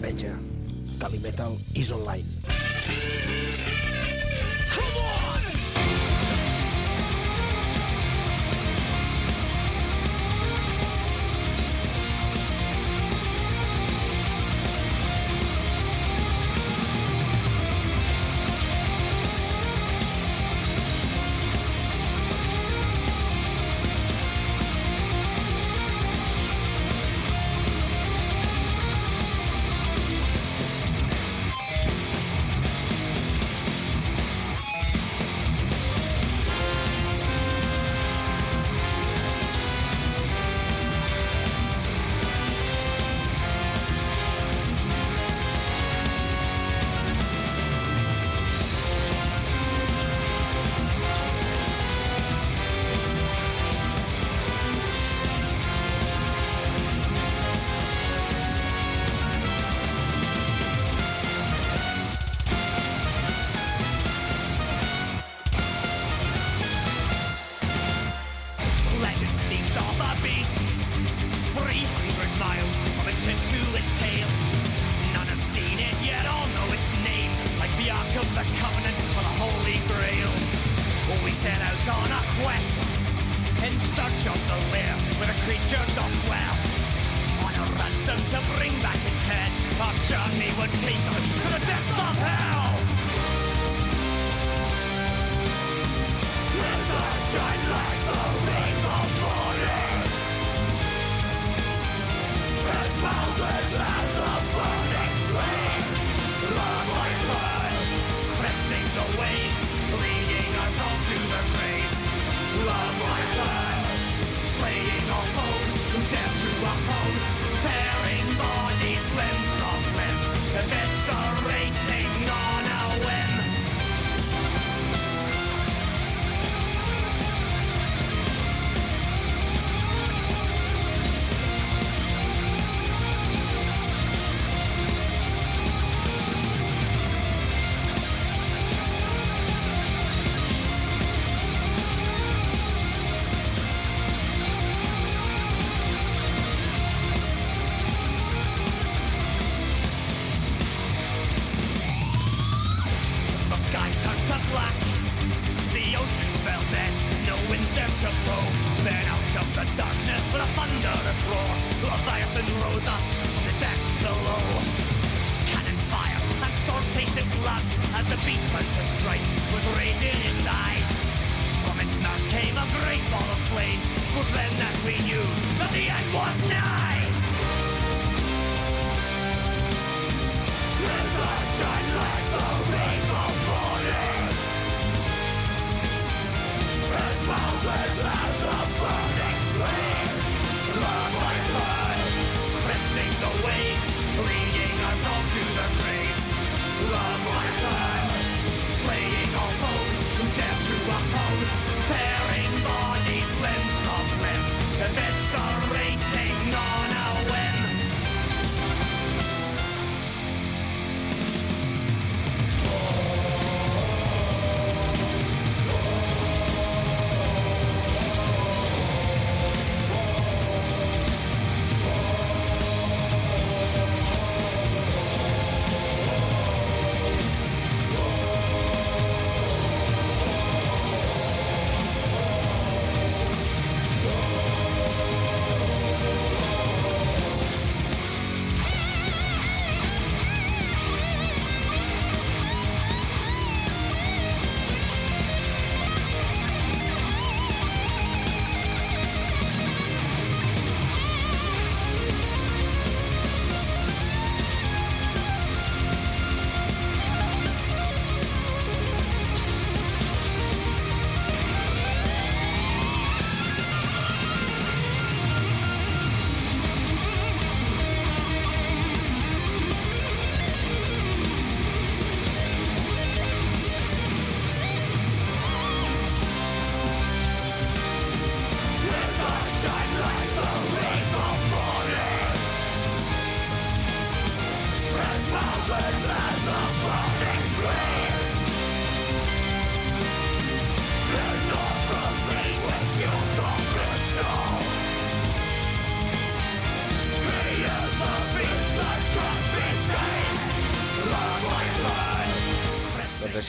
Venja, Calimetal is online. to. Love slaying our foes, who dare to oppose, tearing bodies limb from limb.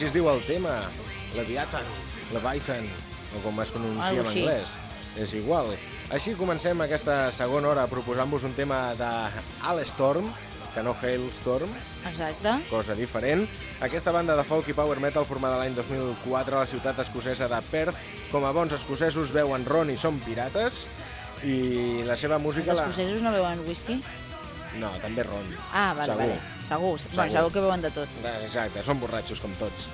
Així es diu el tema, Leviathan, Leviathan, o com es pronuncia en anglès. És igual. Així comencem aquesta segona hora proposant-vos un tema de Storm, que no Hailstorm, Exacte. cosa diferent. Aquesta banda de folk i power metal formada l'any 2004 a la ciutat escocesa de Perth, com a bons escocesos veuen ron i són pirates, i la seva música... Els La... escocesos no beuen whisky? No, també ron. Ah, vale, Segur. vale. Segur. Bueno, segur que beuen de tot. Exacte, són borratxos com tots.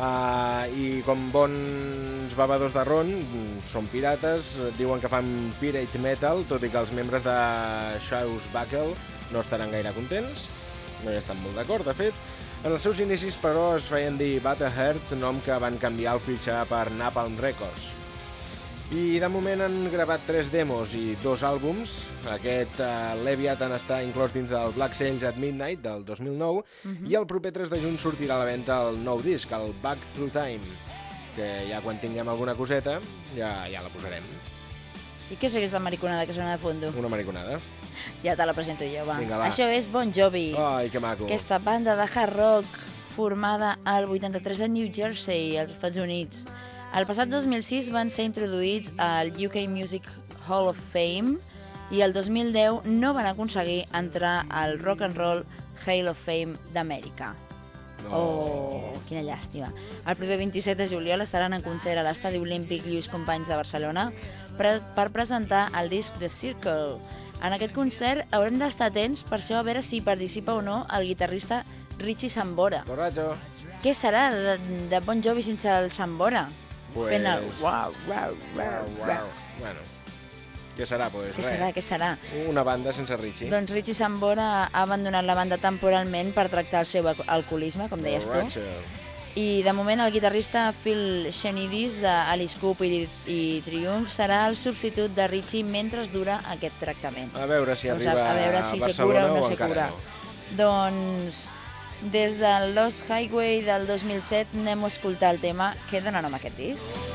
Uh, I com bons bevedors de ron, són pirates, diuen que fan pirate metal, tot i que els membres de Shaus Buckle no estaran gaire contents, no hi estan molt d'acord, de fet. En els seus inicis, però, es feien dir Battleheart, nom que van canviar al fitxar per Napalm Records. I de moment han gravat tres demos i dos àlbums. Aquest uh, Leviathan està inclòs dins del Black Sails at Midnight del 2009 i el proper 3 de juny sortirà a la venda el nou disc, el Back Through Time, que ja quan tinguem alguna coseta ja, ja la posarem. I què és aquesta mariconada que sona de fondo? Una mariconada. Ja te la presento jo, va. Vinga, va. Això és Bon Jovi. Ai, que maco. Aquesta banda de hard rock formada al 83 a New Jersey, als Estats Units. El passat 2006 van ser introduïts al UK Music Hall of Fame i el 2010 no van aconseguir entrar al Rock and Roll Hall of Fame d'Amèrica. No. Oh, quina llàstima. El proper 27 de juliol estaran en concert a l'Estadi Olímpic Lluís Companys de Barcelona per, per presentar el disc The Circle. En aquest concert haurem d'estar atents per això a veure si participa o no el guitarrista Richie Sambora. Borratxo. Què serà de, de Bon Jovi sense el Sambora? Pues... Fent el Uau, uau, uau. uau. Bueno, què serà? Pues, Què serà, què serà? Una banda sense Richie. Doncs Richie Sambora ha abandonat la banda temporalment per tractar el seu alco- alcoholisme, com deies tu. I de moment el guitarrista Phil Shenidis d'Alice Cooper i, i Triumph serà el substitut de Richie mentre es dura aquest tractament. A veure si sigui, arriba a veure si a se cura o no o se encara cura. no. Doncs des del Lost Highway del 2007 anem a escoltar el tema que dona nom a aquest disc.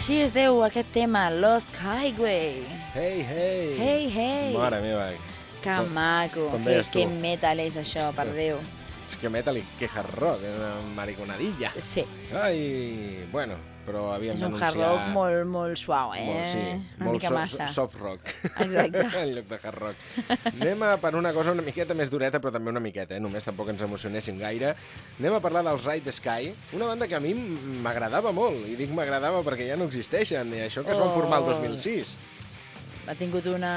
Així es deu aquest tema, Lost Highway. Hey, hey! Hey, hey! Mare meva. Que Com- maco, com que, deies tu. que metal és això, per Déu. És que metal i que hard rock, és una mariconadilla. Sí, Ai, bueno, però havíem és un hard rock molt, molt suau, eh? Molt, sí, Una molt mica so- massa. soft rock. Exacte. en lloc de hard rock. Anem a per una cosa una miqueta més dureta, però també una miqueta, eh? només tampoc ens emocionéssim gaire. Anem a parlar dels Ride the Sky, una banda que a mi m'agradava molt, i dic m'agradava perquè ja no existeixen, i això que es van Oh. formar el 2006. Ha tingut una...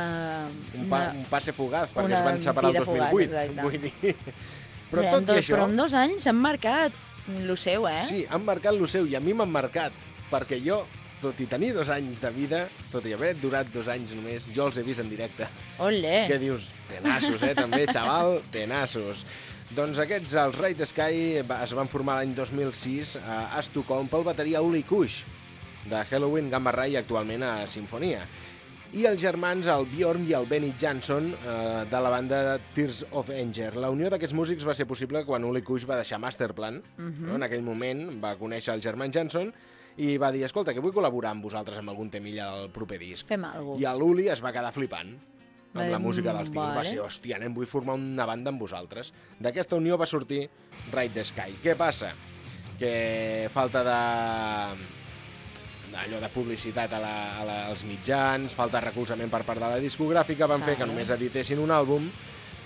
Un, pa, una... un passe fugaz, perquè es van separar el vida fugaç, 2008. exacte. vull dir... Però Bé, tot dos, i això... Però en dos anys han marcat lo seu, eh? Sí, han marcat lo seu i a mi m'han marcat, perquè jo, tot i tenir dos anys de vida, tot i haver durat dos anys només, jo els he vist en directe. Olé! Què dius? Tenassos, eh? També, xaval, tenassos. Doncs aquests, els the Sky, es van formar l'any 2006 a Estocolm pel bateria Uli Kush, de Halloween Gamma Ray, actualment a Sinfonia. I els germans, el Bjorn i el Benny Jansson, eh, de la banda Tears of Anger. La unió d'aquests músics va ser possible quan Uli Kush va deixar Masterplan. no? En aquell moment va conèixer el germán Jansson i va dir, escolta, que vull col·laborar amb vosaltres amb algun temilla del proper disc. Fem alguna I l'Uli es va quedar flipant amb Va la música dels tios. Va vale. ser, hòstia, nen, vull formar una banda amb vosaltres. D'aquesta unió va sortir Ride the Sky. Què passa? Que falta de allò de publicitat a la, a la, als mitjans, falta recolzament per part de la discogràfica, van fer que només editessin un àlbum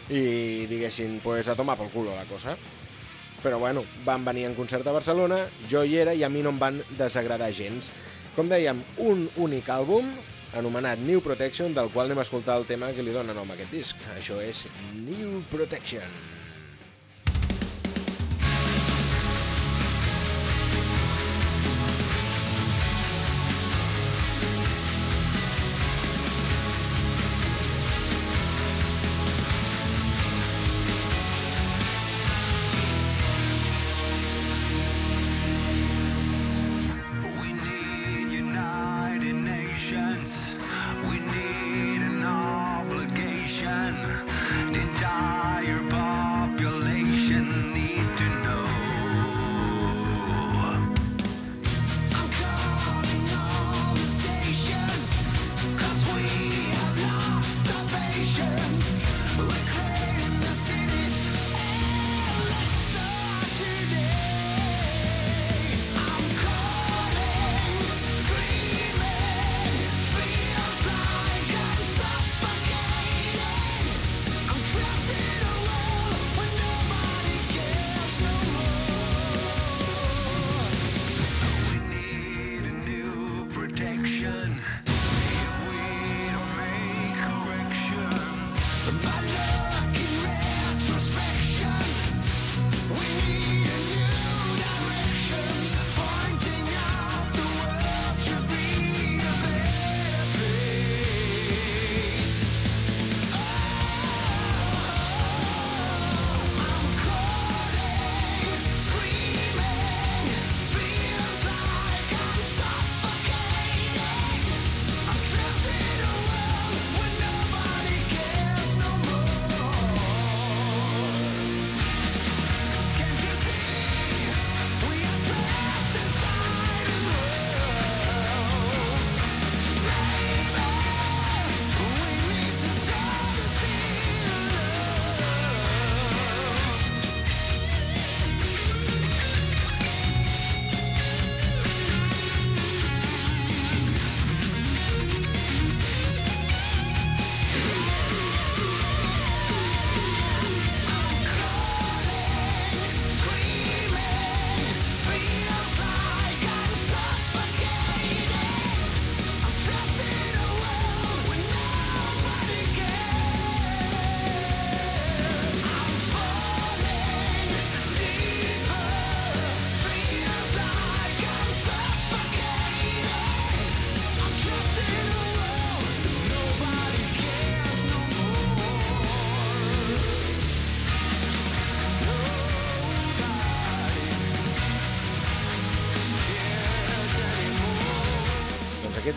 i diguessin, pues a tomar pel culo la cosa. Però bueno, van venir en concert a Barcelona, jo hi era i a mi no em van desagradar gens. Com dèiem, un únic àlbum anomenat New Protection, del qual anem a escoltar el tema que li dona nom a aquest disc. Això és New Protection.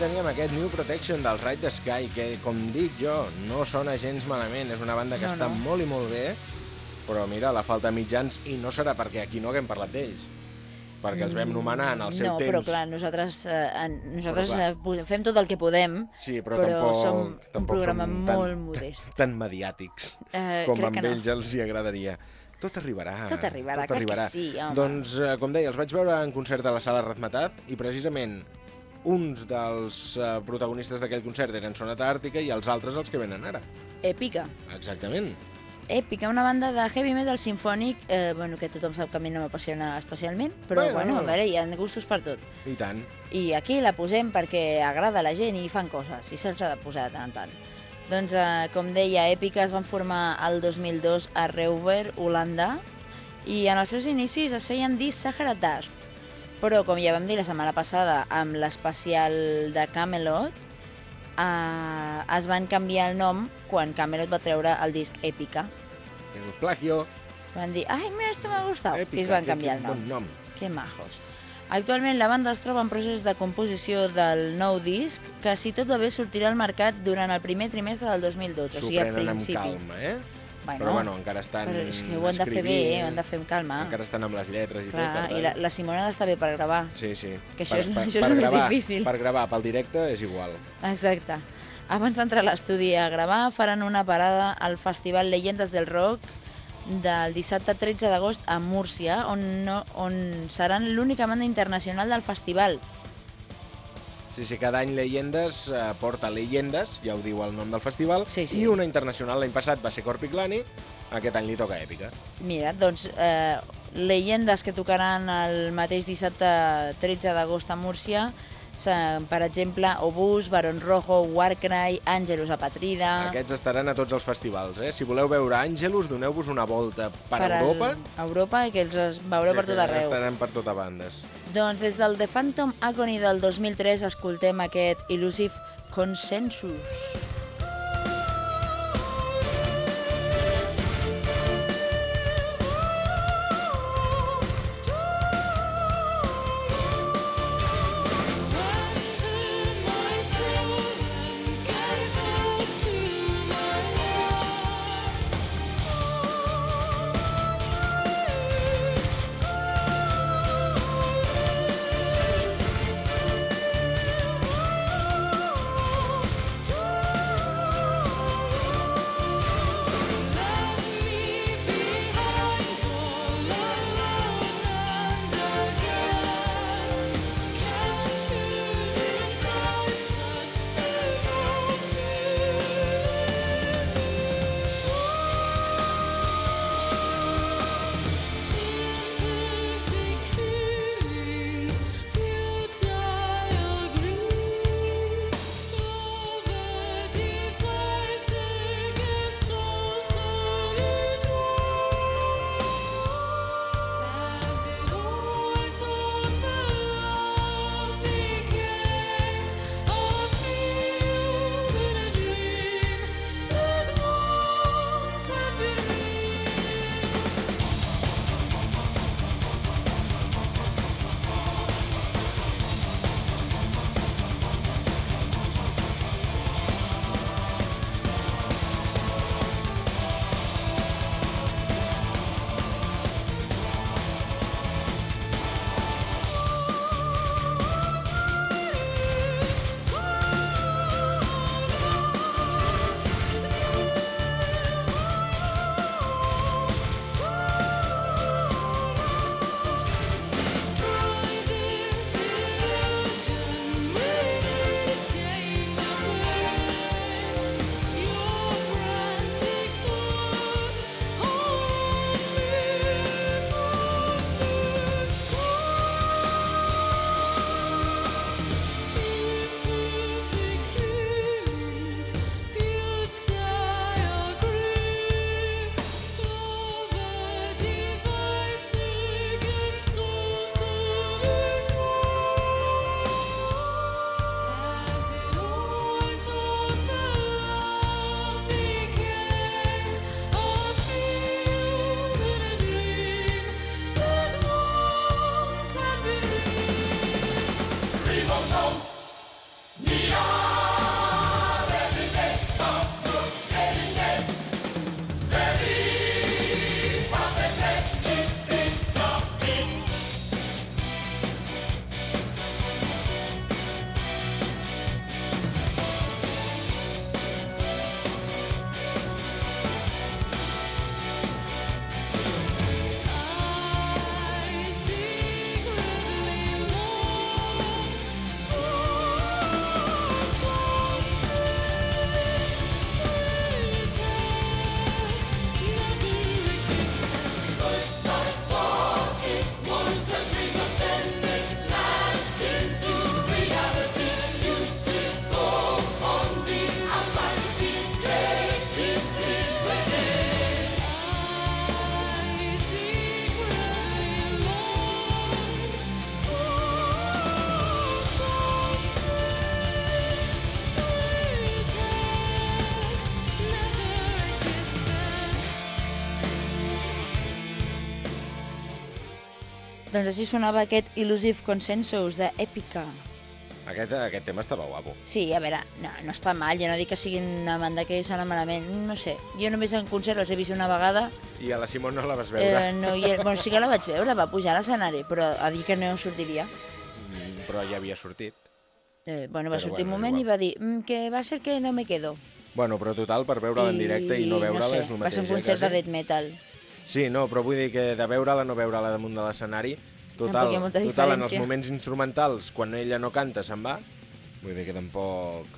Teníem aquest New Protection del Ride the Sky, que, com dic jo, no sona gens malament. És una banda que No, està no. molt i molt bé, però mira, la falta mitjans, i no serà perquè aquí no haguem parlat d'ells, perquè els vam nomenar en el seu no, temps. però clar, nosaltres, eh, en, nosaltres Però clar. eh, fem tot el que podem, Sí, però, però tampoc, som un programa som molt tan, modest. tan mediàtics Eh, com amb que no. ells els hi agradaria. Tot arribarà. Tot arribarà, tot crec que arribarà. sí, home. Doncs, eh, com deia, els vaig veure en concert a la sala Razmataz i precisament uns dels eh, protagonistes d'aquell concert eren Sonata Àrtica i els altres els que venen ara. Èpica. Exactament. Èpica, una banda de heavy metal sinfònic, eh, bueno, que tothom sap que a mi no m'apassiona especialment, però Bueno. bueno, a veure, hi ha gustos per tot. I tant. I aquí la posem perquè agrada a la gent i fan coses, i se'ls ha de posar de tant en tant. Doncs, eh, com deia, Èpica es van formar el 2002 a Reuver, Holanda, i en els seus inicis es feien dir Sahara Dust. Però, com ja vam dir la setmana passada amb l'especial de Camelot, eh, es van canviar el nom quan Camelot va treure el disc Èpica. El plagio. Van dir, ai, mira, esto m'ha gustat, Èpica, i es van que- canviar el nom. Bon nom. Que majos. Actualment la banda es troba en procés de composició del nou disc, que si tot va bé sortirà al mercat durant el primer trimestre del 2012, o sigui, al prenen amb principi. calma, eh? Bueno, Però bueno, encara estan però és que ho han de fer bé, eh? ho han de fer amb calma. Encara estan amb les lletres i Clar, tot, per i la, la Simona ha d'estar bé per gravar. Sí, sí. Que això és- això és per gravar, difícil. Per gravar, pel directe és igual. Exacte. Abans d'entrar a l'estudi a gravar, faran una parada al Festival Leyendes del Rock del dissabte 13 d'agost a Múrcia, on, no, on seran l'única banda internacional del festival. Sí, sí, cada any Leyendes eh, porta Leyendes, ja ho diu el nom del festival, Sí, sí. i una internacional l'any passat va ser Corpiclani, aquest any li toca Èpica. Mira, doncs, eh, leyendes que tocaran el mateix dissabte 13 d'agost a Múrcia, per exemple, Obús, Barón Rojo, Warcry, Angelus Apatrida... Aquests estaran a tots els festivals, eh? Si voleu veure Àngelus, doneu-vos una volta per, Europa. A Europa que els veureu per que tot arreu. Estaran per tota bandes. Doncs des del The Phantom Agony del 2003 escoltem aquest Illusive Consensus. Thank Doncs així sonava aquest Illusive Consensus de Epica. Aquest, aquest tema estava guapo. Sí, a veure, no, no està mal, jo no dic que siguin una banda que sona malament, no sé. Jo només en concert els he vist una vegada, I a la Simon no la vas veure, eh, no era, bueno, sí que la vaig veure, va pujar a l'escenari, però a dir que no sortiria. mm, però ja havia sortit. Eh, bueno, va Però sortir bueno, un moment i va dir mm, que va ser que no me quedo. Bueno, però total, per veure-la en directe i no veure-la sé, és el va mateix. ser un eh, concert de quasi? death metal. Sí, no, però vull dir que de veure-la, no veure-la damunt de l'escenari, total, total, en els moments instrumentals, quan ella no canta, se'n va. Vull dir que tampoc...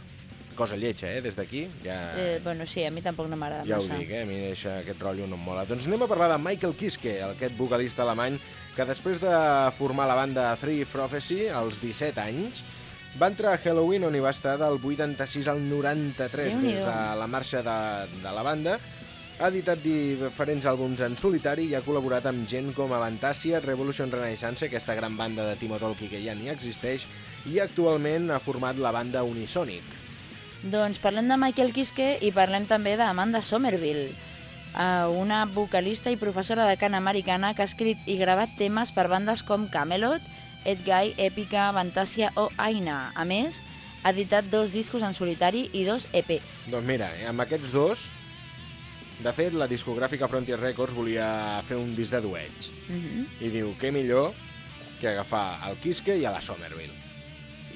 Cosa lletja, eh, des d'aquí. Ja, Eh, bueno, sí, a mi tampoc no m'agrada ja ho massa. dic, eh, a mi això, aquest rotllo no em mola. Doncs anem a parlar de Michael Kiske, aquest vocalista alemany, que després de formar la banda Three Prophecy, als 17 anys, va entrar a Halloween on hi va estar del 86 al 93, des de la marxa de, de la banda. Ha editat diferents àlbums en solitari i ha col·laborat amb gent com Avantasia, Revolution Renaissance, aquesta gran banda de Timo Tolkki que ja ni existeix, i actualment ha format la banda Unisonic. Doncs parlem de Michael Kiske i parlem també d'Amanda Somerville, eh, una vocalista i professora de cant americana que ha escrit i gravat temes per bandes com Camelot, Ed Guy, Epica, Fantasia o Aina. A més, ha editat dos discos en solitari i dos EPs. Doncs mira, amb aquests dos, de fet, la discogràfica Frontier Records volia fer un disc de duets. Mhm. I diu, què millor que agafar el Kiske i a la Somerville.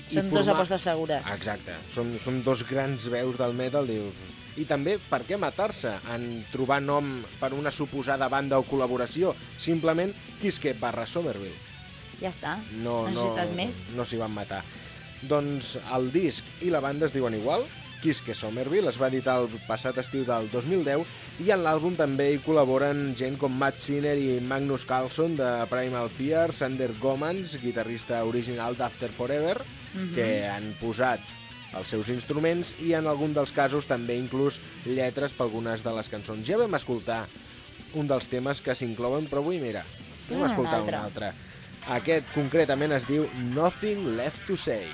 I Són dues apostes segures. Exacte, són, són dos grans veus del metal, dius... I també, per què matar-se en trobar nom per una suposada banda o col·laboració? Simplement Kiske barra Somerville. Ja està. No, no, Necessites més? no s'hi van matar. Doncs el disc i la banda es diuen igual, Kiske Somerville, es va editar el passat estiu del 2010 i en l'àlbum també hi col·laboren gent com Matt Sinner i Magnus Carlson de Primal Fear, Sander Gomans, guitarrista original d'After Forever, Mhm. que han posat els seus instruments i en algun dels casos també inclús lletres per algunes de les cançons. Ja vam escoltar un dels temes que s'inclouen, però avui, mira, anem Posa'm a un escoltar un altre. altre. Aquest concretament es diu Nothing Left to Say.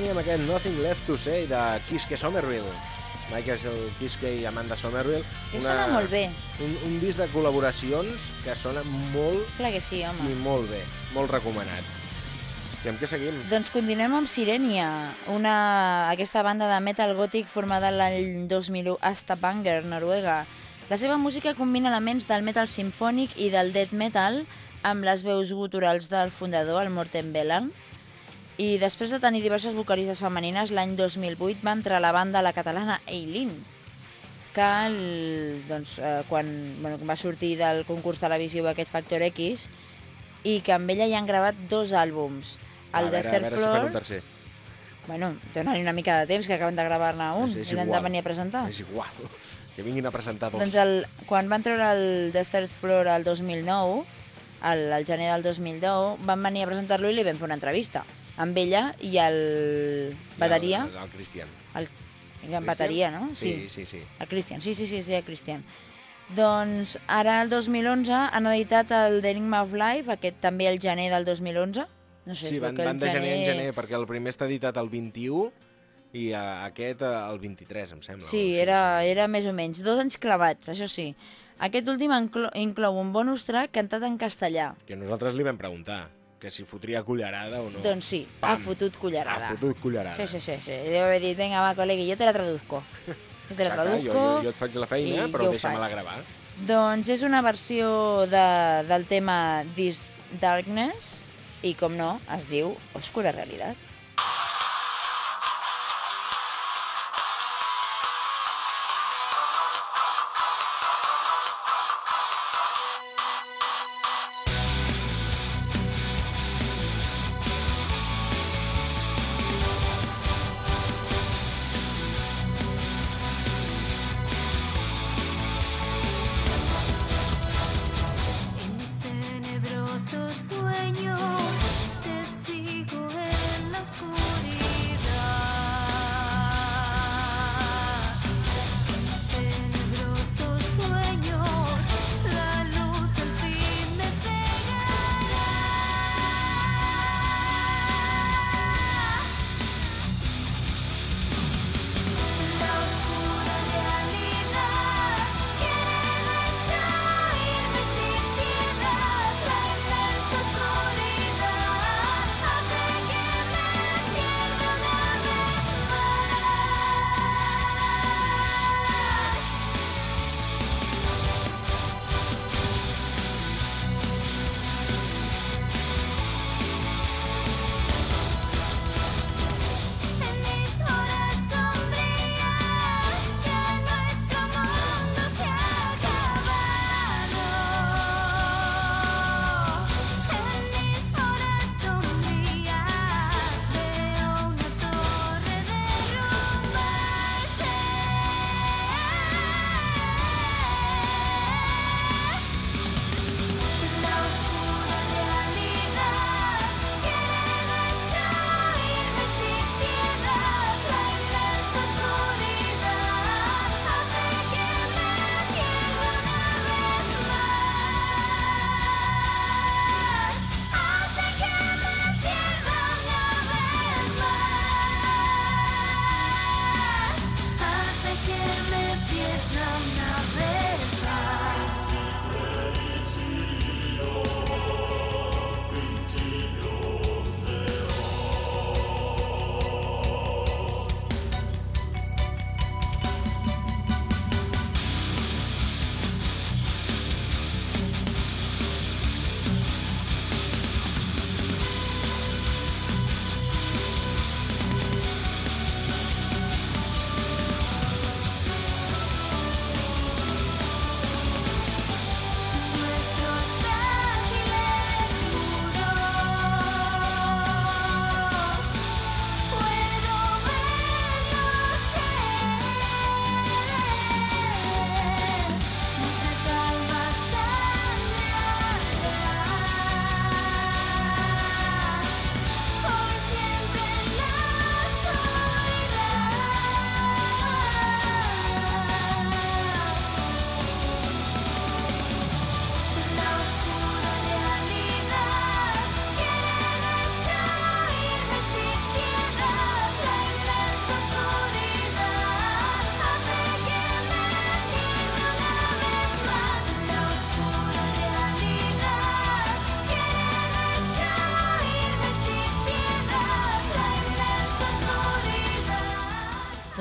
Teníem aquest Nothing Left to Say de Kiske Somerville. Michael Kiske i Amanda Somerville. Que sona molt bé. Un, un disc de col·laboracions que sona molt Clar que sí, i home. molt bé. Molt recomanat. I amb què seguim? Doncs continuem amb Sirenia, una, aquesta banda de metal gòtic formada l'any 2001 a Stavanger, Noruega. La seva música combina elements del metal simfònic i del death metal amb les veus guturals del fundador, el Morten Veland. I després de tenir diverses vocalistes femenines, l'any 2008 va entrar a la banda la catalana Eileen, que el, doncs, eh, quan bueno, va sortir del concurs televisiu aquest Factor X i que amb ella hi han gravat dos àlbums. El a de veure, Third a veure si Floor... fan un tercer. Bueno, dona-li una mica de temps, que acaben de gravar-ne un És- és i l'han de venir a presentar. És igual. Que vinguin a presentar dos. Doncs el, quan van treure el The Third Floor el 2009, el, el gener del 2010, van venir a presentar-lo i li vam fer una entrevista amb ella i el bateria, El, el Cristian. el, el bateria, no? Sí, sí, sí. El Christian, sí, sí, sí, sí, el Christian. Doncs ara, el 2011, han editat el The Enigma of Life, aquest també el gener del 2011. No sé, Sí, van, van de gener en gener, perquè el primer està editat el 21 i eh, aquest eh, el 23, em sembla. Sí, era, era més o menys. Dos anys clavats, això sí. Aquest últim inclou un bonus track cantat en castellà. Que nosaltres li vam preguntar, que si fotria cullerada o no. Doncs sí, Pam. ha fotut cullerada. Ha fotut cullerada. Sí, sí, sí, sí. Deu haver dit, venga, va, col·legui, jo te la traduzco. Jo te la Exacte, traduzco. jo, jo, jo et faig la feina, però deixa-me-la gravar. Doncs és una versió de, del tema This Darkness i, com no, es diu Oscura Realitat.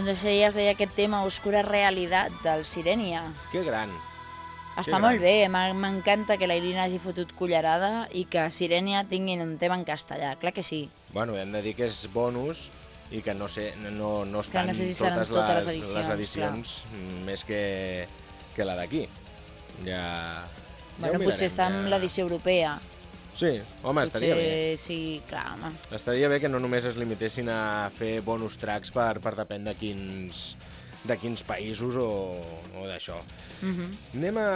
Doncs això ja es deia aquest tema Oscura Realitat del Sirenia. Que gran. Està gran. molt bé, m'ha- m'encanta que la Irina hagi fotut cullerada i que Sirenia tinguin un tema en castellà, clar que sí. Bueno, hem de dir que és bonus i que no sé, no, no estan no sé si estaran totes, totes les les, edicions, les edicions més que, que la d'aquí. Ja... ja Bueno, ho potser està en ja. l'edició europea. Sí, home, estaria bé. Potser sí, clar, home. Estaria bé que no només es limitessin a fer bonus tracks per, per depèn de quins, de quins països o, o d'això. Mhm. Anem a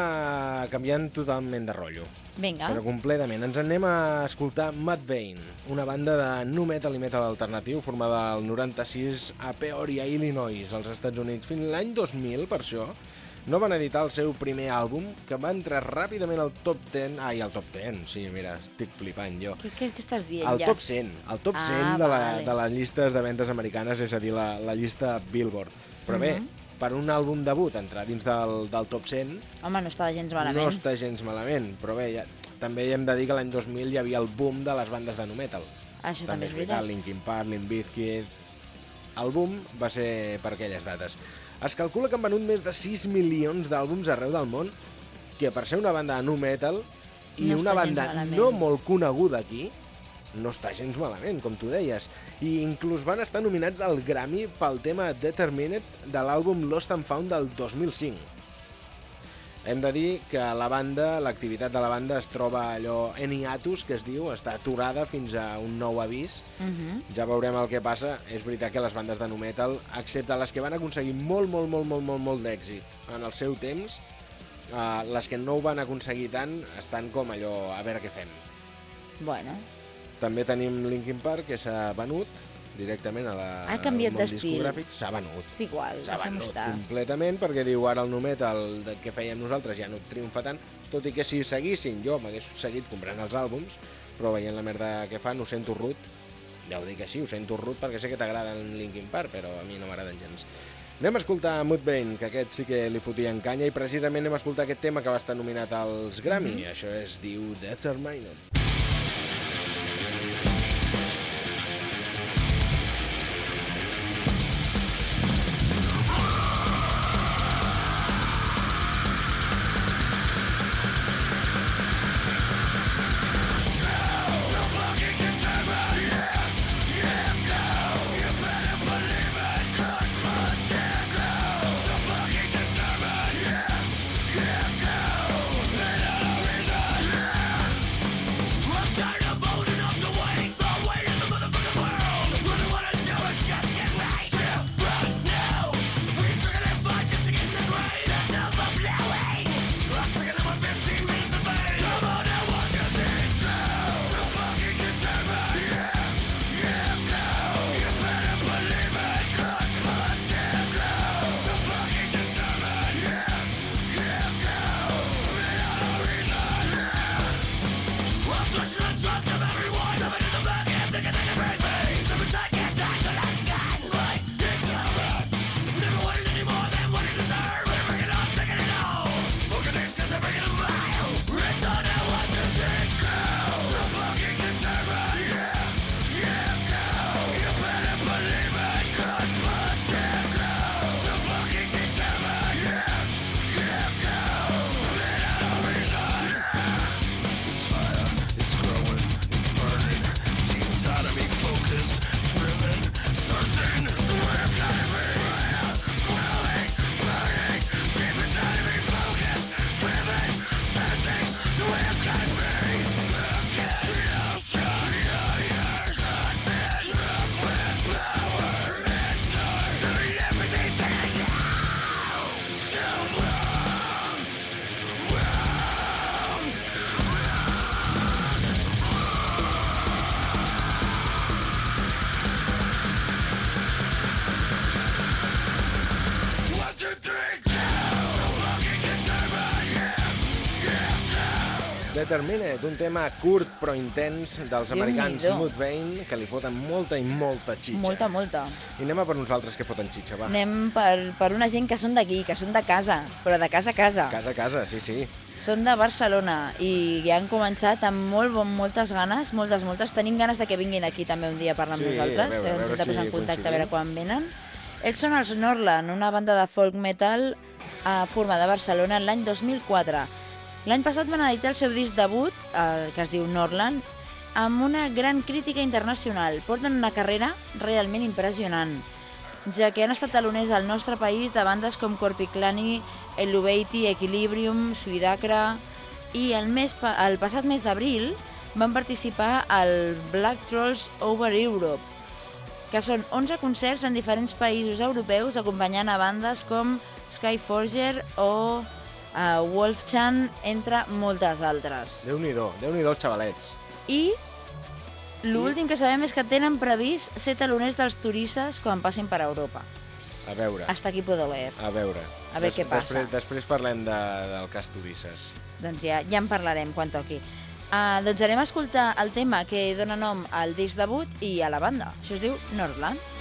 canviant totalment de rotllo. Vinga. Però completament. Ens anem a escoltar Mudvayne, una banda de nu metal i metal alternatiu formada al 96 a Peoria, Illinois, als Estats Units. Fins l'any 2000, per això, no van editar el seu primer àlbum, que va entrar ràpidament al top 10... Ai, al top 10, sí, mira, estic flipant jo. Què, què, què estàs dient El ja? top 100, el top Ah, 100 de, la, vale. de les llistes de ventes americanes, és a dir, la, la llista Billboard. Però bé, Mhm. per un àlbum debut entrar dins del, del top 100 Home, no està gens malament. no està gens malament, però bé, ja, també hem de dir que l'any 2000 hi havia el boom de les bandes de nu metal. Això també, és veritat. Linkin Park, Limp Bizkit... El boom va ser per aquelles dates. Es calcula que han venut més de 6 milions d'àlbums arreu del món, que per ser una banda de nu metal i No una banda no molt coneguda aquí, no està gens malament, com tu deies. I inclús van estar nominats al Grammy pel tema Determined de l'àlbum Lost and Found del 2005. Hem de dir que la banda, l'activitat de la banda es troba allò en hiatus, que es diu, està aturada fins a un nou avís. Mhm. Ja veurem el que passa. És veritat que les bandes de nu metal, excepte les que van aconseguir molt, molt, molt, molt, molt, molt d'èxit en el seu temps, eh, les que no ho van aconseguir tant estan com allò, a veure què fem. Bueno, També tenim Linkin Park, que s'ha venut directament a la, Ha canviat d'estil. S'ha venut. és igual, S'ha venut estar. completament perquè diu ara el nu metal de- que fèiem nosaltres ja no triomfa tant, tot i que si seguissin jo m'hagués seguit comprant els àlbums, però veient la merda que fan ho sento rut, ja ho dic així, ho sento rut perquè sé que t'agraden Linkin Park, però a mi no m'agraden gens. Anem a escoltar Mudvayne, que aquest sí que li fotien canya, i precisament anem a escoltar aquest tema que va estar nominat als Grammy. Això es diu Determined. Determined, un tema curt però intens dels americans Déu-n'hi-do. Mudvayne, que li foten molta i molta xitxa. Molta, molta. I anem a per nosaltres que foten xitxa, va. Anem per, per una gent que són d'aquí, que són de casa, però de casa a casa. Casa a casa, sí, sí. Són de Barcelona i ja han començat amb molt, bon, moltes ganes, moltes, moltes. Tenim ganes de que vinguin aquí també un dia a parlar amb Sí, nosaltres. a veure, a Ens veure hem de posar si en contacte a coincidim. veure quan venen. Ells són els Norland, una banda de folk metal eh, formada a Barcelona l'any 2004. L'any passat van editar el seu disc debut, el que es diu Norland, amb una gran crítica internacional. Porten una carrera realment impressionant, ja que han estat taloners al nostre país de bandes com Corpiclani, Elubeiti, Equilibrium, Suidacra... I el, mes, el passat mes d'abril van participar al Black Trolls Over Europe, que són 11 concerts en diferents països europeus acompanyant a bandes com Skyforger o uh, Wolfchan, entre moltes altres. Déu-n'hi-do, Déu-n'hi-do els xavalets. I l'últim que sabem és que tenen previst ser taloners dels turistes quan passin per Europa. A veure, Hasta aquí puedo leer. a veure. A veure què passa. Després, després parlem de, del cas Turisses. Doncs ja, ja en parlarem quan toqui. Uh, doncs anem a escoltar el tema que dona nom al disc debut i a la banda. Això es diu Nordland.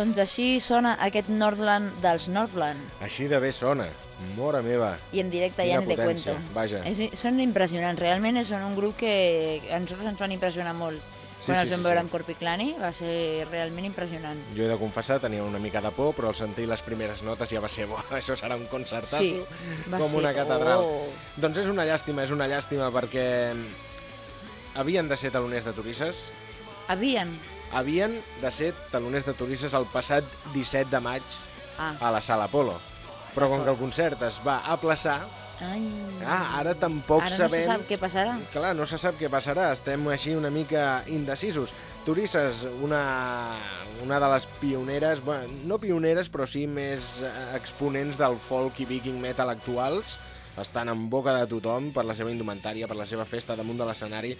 Doncs així sona aquest Nordland dels Nordland. Així de bé sona. Mora meva. I en directe Quina ja ni te cuento. vaja. És, són impressionants, realment són un grup que a nosaltres ens van impressionar molt. Quan els vam veure amb Corpiclani va ser realment impressionant. Jo he de confessar, tenia una mica de por, però al sentir les primeres notes ja va ser, bo, això serà un concertazo, Sí, com ser, una catedral. oh. Doncs és una llàstima, és una llàstima, perquè havien de ser taloners de Turisses, Havien. Havien de ser taloners de Turisses el passat 17 de maig Ah. a la Sala Polo. Però com que el concert es va aplaçar, Ai. ah, ara tampoc Ara no sabem... se sap què passarà. Clar, no se sap què passarà, estem així una mica indecisos. Turisses, una, una de les pioneres, bueno, no pioneres, però sí més eh, exponents del folk i viking metal actuals, estan en boca de tothom per la seva indumentària, per la seva festa damunt de l'escenari,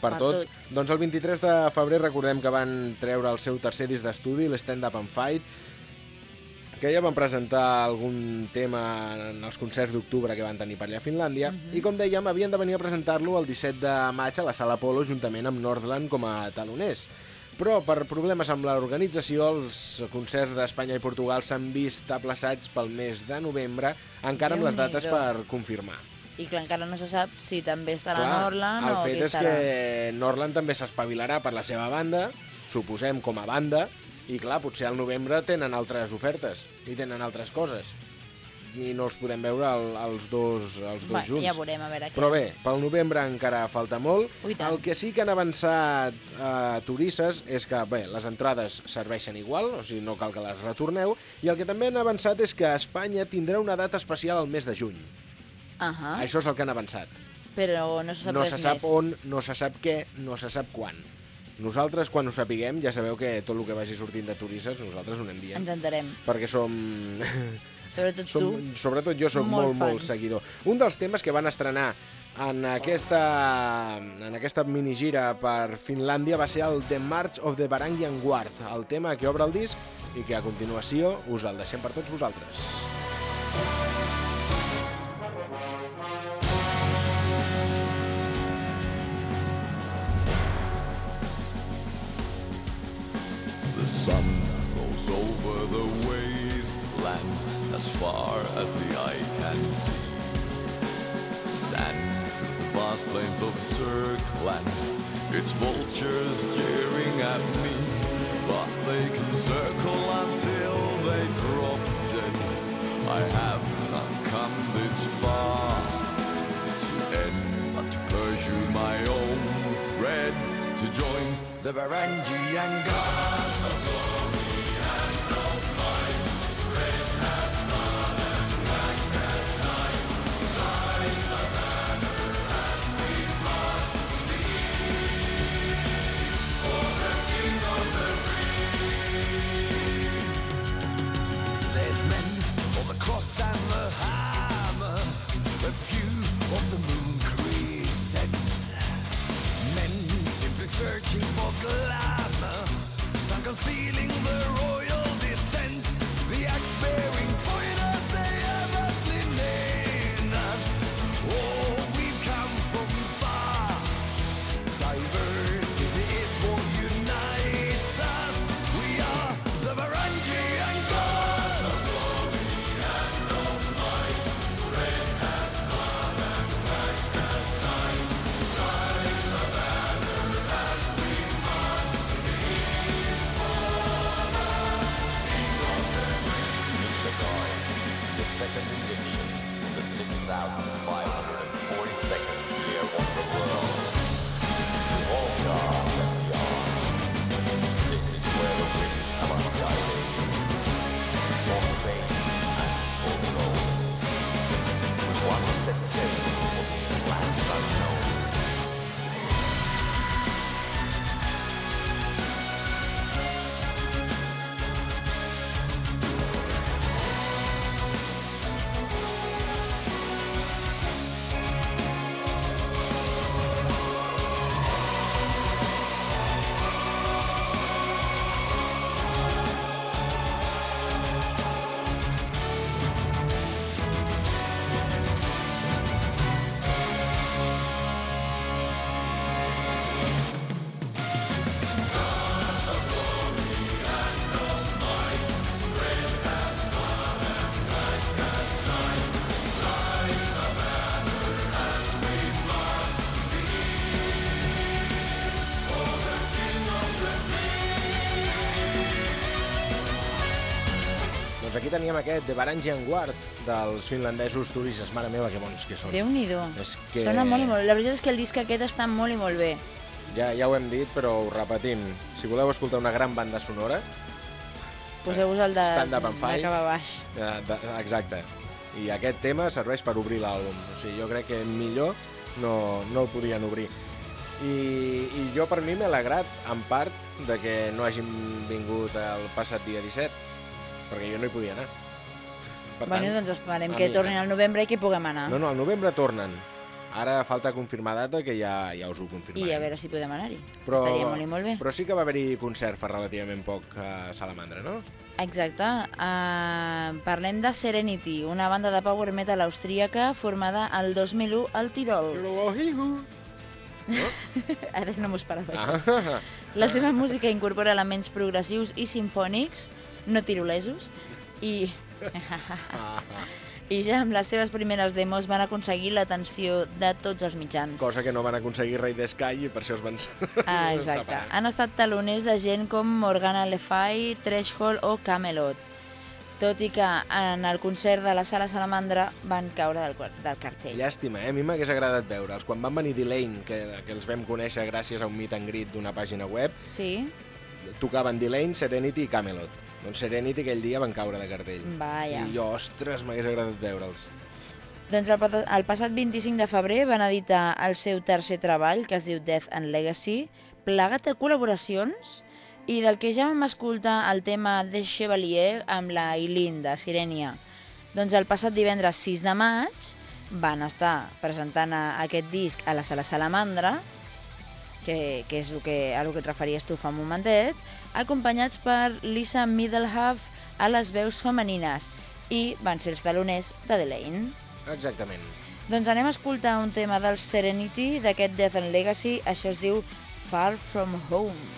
per, Per tot. tot. Doncs el 23 de febrer recordem que van treure el seu tercer disc d'estudi, l'Stand Up and Fight, que ja van presentar algun tema en els concerts d'octubre que van tenir per allà a Finlàndia, i com dèiem, havien de venir a presentar-lo el 17 de maig a la Sala Polo juntament amb Northland com a taloners. Però per problemes amb l'organització, els concerts d'Espanya i Portugal s'han vist aplaçats pel mes de novembre, encara amb les dates per confirmar. I clar, encara no se sap si també estarà Clar, Norland el o fet qui és que Norland també s'espavilarà per la seva banda, suposem com a banda, i clar, potser al novembre tenen altres ofertes i tenen altres coses. I no els podem veure el, els dos, els dos Bueno, junts. ja veurem, a veure què. Però bé, pel novembre encara falta molt. Ui, tant. El que sí que han avançat a Turisses és que, bé, les entrades serveixen igual, o sigui, no cal que les retorneu, i el que també han avançat és que Espanya tindrà una data especial al mes de juny. Ahà, Això és el que han avançat. però no se sap no res se sap més. on, no se sap què, no se sap quan. Nosaltres, quan ho sapiguem, ja sabeu que tot el que vagi sortint de Turisses, nosaltres ho anem dient. Ententarem. Perquè som... Sobretot som tu. sobretot jo sóc molt, Molt molt, seguidor. Un dels temes que van estrenar en aquesta, en aquesta minigira per Finlàndia va ser el The March of the Varangian Guard, el tema que obre el disc i que a continuació us el deixem per tots vosaltres. The sun rolls over the wasteland as far as the eye can see. Sand fills the vast plains of Circland, its vultures staring at me. But they can circle until they drop dead. I have not come this far the Varangian gods of glory and of might. Red as blood and black as night, lies a banner as we march beneath for the King of the Green. There's men on the cross and the hammer, a few of the moon crescent, men simply searching for glamour, some concealing the royal aquí teníem aquest, de Varangian Guard, dels finlandesos turistes. Mare meva, que bons que són. Déu-n'hi-do. Que- Sona molt i molt. La veritat és que el disc aquest està molt i molt bé. Ja, ja ho hem dit, però ho repetim. Si voleu escoltar una gran banda sonora, Poseu-vos el de, Stand Up and de Fight. cap a baix. eh, de, exacte. I aquest tema serveix per obrir l'àlbum. O sigui, jo crec que millor no, no el podien obrir. I, i jo per mi m'he alegrat en part de que no hagin vingut el passat dia 17 perquè jo no hi podia anar per bueno, doncs esperem que mi- tornin al novembre i que puguem anar. no, no, al novembre tornen ara falta confirmar data que ja, ja us ho confirmarem I a veure si podem anar-hi. Estaria molt i molt bé. però sí que va haver-hi concert fa relativament poc a Salamandra, no? Exacte. Uh, parlem de Serenity, una banda de power metal austríaca formada el 2001 al Tirol. Ara no m'ho esperava, això. Ah, La seva música incorpora elements progressius i sinfònics, no tirolesos, i... I ja amb les seves primeres demos van aconseguir l'atenció de tots els mitjans. cosa que no van aconseguir Rei d'Sky i per això es van Ah, exacte. Han estat taloners de gent com Morgana Le Fay, Threshold o Camelot. Tot i que en el concert de la Sala Salamandra van caure del, del cartell. Llàstima, eh? A mi m'hagués agradat veure'ls. Quan van venir Delane, que, que els vam conèixer gràcies a un meet and greet d'una pàgina web, Sí? tocaven Delane, Serenity i Camelot. Doncs Serenity aquell dia van caure de cartell. Vaja. I jo, ostres, m'hagués agradat veure'ls. Doncs el, el passat 25 de febrer van editar el seu tercer treball, que es diu Death and Legacy, plegat de col·laboracions i del que ja vam escoltar el tema de Chevalier amb la Eileen de Sirenia. Doncs el passat divendres 6 de maig van estar presentant a, aquest disc a la Sala Salamandra, que, que és el que, a el que et referies tu fa un momentet, acompanyats per Lisa Middlehalf a les veus femenines i van ser els taloners de Delane. Exactament. Doncs anem a escoltar un tema del Serenity d'aquest Death and Legacy, això es diu Far From Home.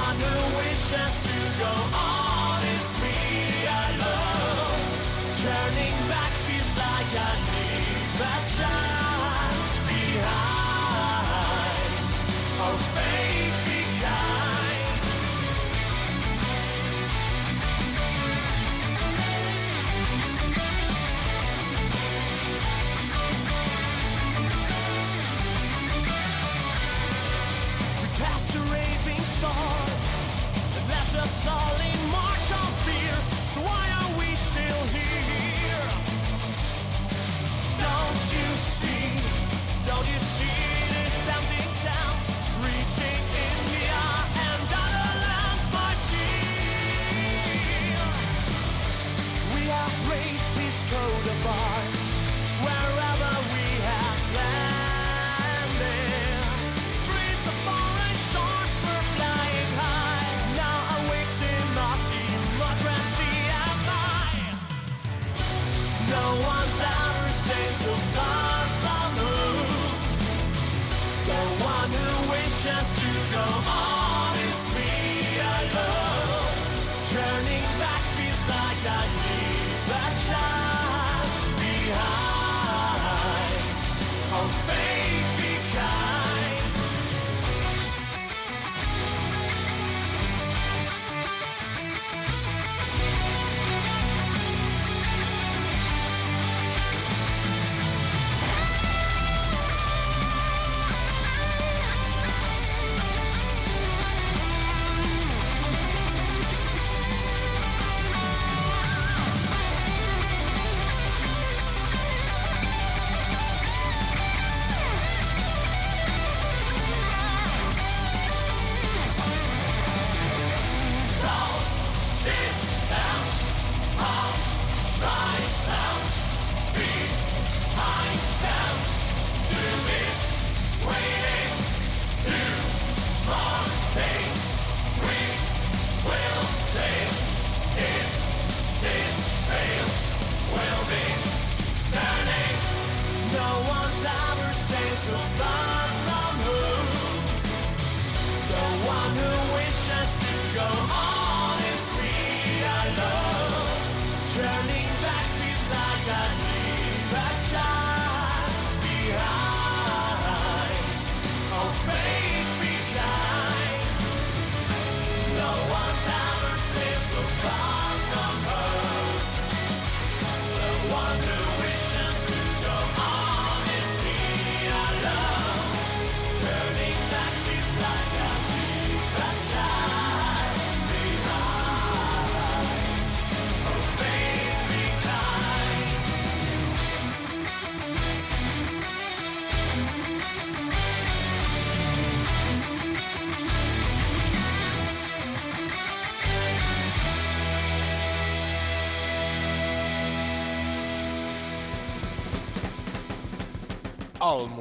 One who wishes to go on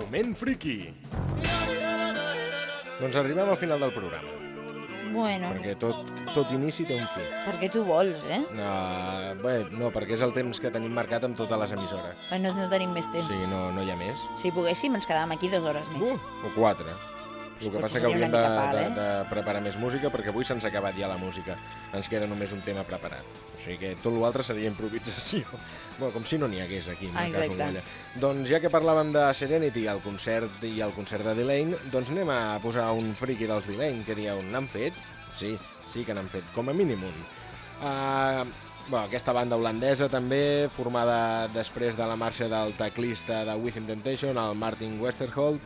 moment friki. Doncs arribem al final del programa, Bueno, perquè tot, tot inici té un fi. perquè tu vols, eh? Uh, bé, no, perquè és el temps que tenim marcat amb totes les emissores. Però no, no tenim més temps. Sí, no, no hi ha més. Si poguéssim, ens quedàvem aquí dues hores més. Uh, o quatre. El que passa que hauríem de, de, eh? de preparar més música perquè avui se'ns ha acabat ja la música. Ens queda només un tema preparat. O sigui que tot l'altre seria improvisació. bueno, com si no n'hi hagués aquí, en Ah, cas. Olalla. Doncs ja que parlàvem de Serenity, el concert i el concert de Delane, doncs anem a posar un friki dels Delane, que dieu, n'han fet? Sí, sí que n'han fet, com a mínim un. Uh, bueno, aquesta banda holandesa també, formada després de la marxa del teclista de Within Temptation, el Martin Westerholt,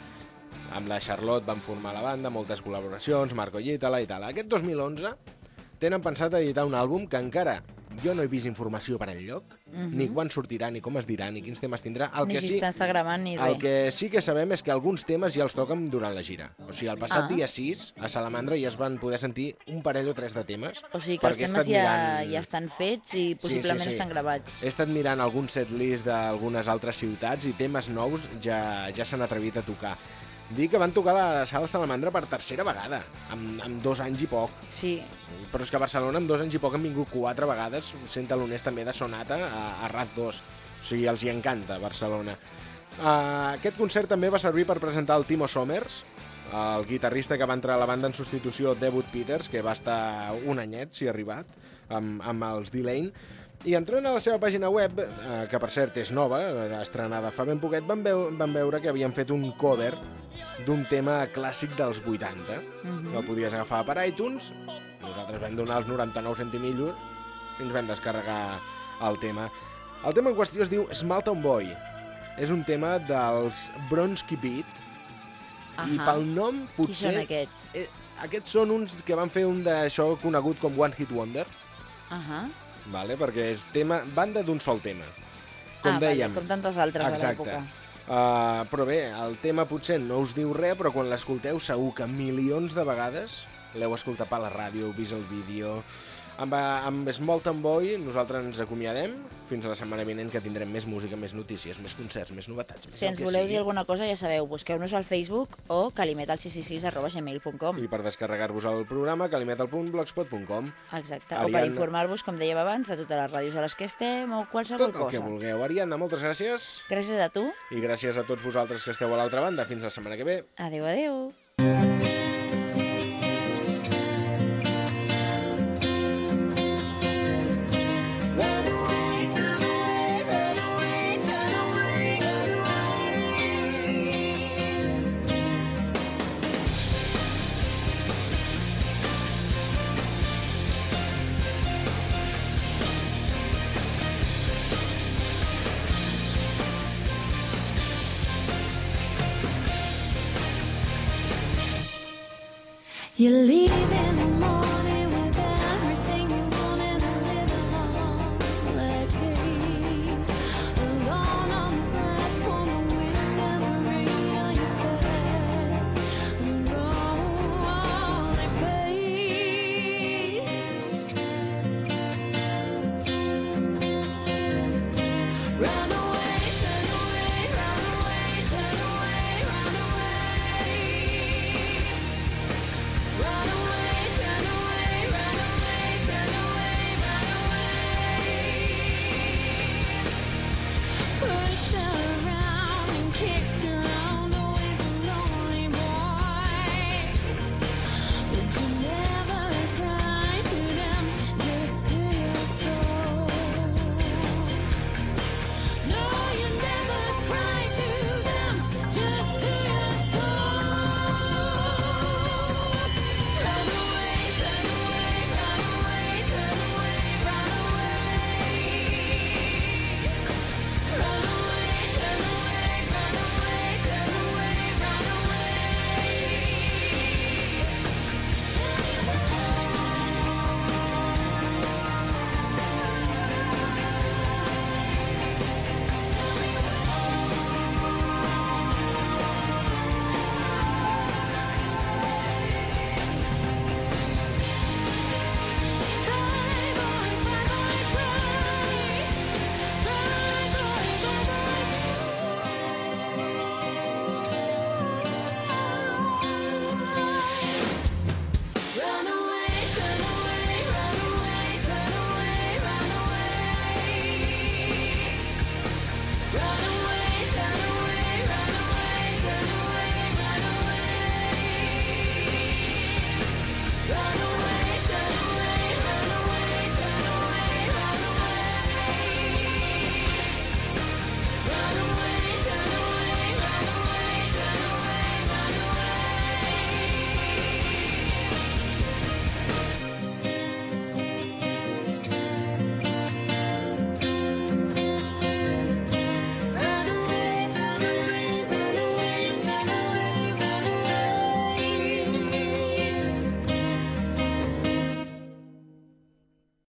amb la Charlotte van formar la banda, moltes col·laboracions, Marco Gitala i tal. Aquest 2011 tenen pensat editar un àlbum que encara jo no he vist informació per enlloc, ni quan sortirà, ni com es dirà, ni quins temes tindrà. El. Ni que si sí, està gravant ni el que sí que sabem és que alguns temes ja els toquen durant la gira. O sigui, el passat Ah. dia 6, a Salamandra, ja es van poder sentir un parell o tres de temes. O sigui que els temes ja, mirant- ja estan fets i possiblement estan gravats. He estat mirant algun setlist d'algunes altres ciutats i temes nous ja, ja s'han atrevit a tocar. Dir que van tocar la sala Salamandra per tercera vegada, amb, amb dos anys i poc. Sí, Però és que a Barcelona amb dos anys i poc han vingut quatre vegades, sent taloners també de Sonata a, a Raz 2. O sigui, els hi encanta Barcelona. Uh, aquest concert també va servir per presentar el Timo Somers, el guitarrista que va entrar a la banda en substitució d'Ebut Peters, que va estar un anyet, si ha arribat, amb, amb els Delane. I entrant a la seva pàgina web, eh, que per cert és nova, eh, estrenada fa ben poquet, van, veu van veure que havien fet un cover d'un tema clàssic dels 80. Mhm. El podies agafar per iTunes, nosaltres vam donar els 99 centimillos i ens vam descarregar el tema. El tema en qüestió es diu Small Town Boy. És un tema dels Bronski Beat i Ahà. pel nom Qui potser... són aquests? Eh, aquests són uns que van fer un d'això conegut com One Hit Wonder, Ahà. vale? perquè és tema banda d'un sol tema. Com ah, dèiem, Vale, com tantes altres de Exacte. l'època. Uh, però bé, el tema potser no us diu res, però quan l'escolteu segur que milions de vegades l'heu escoltat per la ràdio, heu vist el vídeo... Amb, eh, amb Small Town Boy nosaltres ens acomiadem fins a la setmana vinent que tindrem més música, més notícies, més concerts, més novetats. Més Si ens que voleu sigui. dir alguna cosa, ja sabeu, busqueu-nos al Facebook o calimetal666 arroba gmail.com. I per descarregar-vos el programa, calimetal.blogspot.com Exacte, o per Ariadna. informar-vos, com dèiem abans, de totes les ràdios a les que estem o qualsevol Tot el que cosa. vulgueu. Ariadna, moltes gràcies Gràcies a tu. i gràcies a tots vosaltres que esteu a l'altra banda. Fins la setmana que ve. Adéu, adéu. You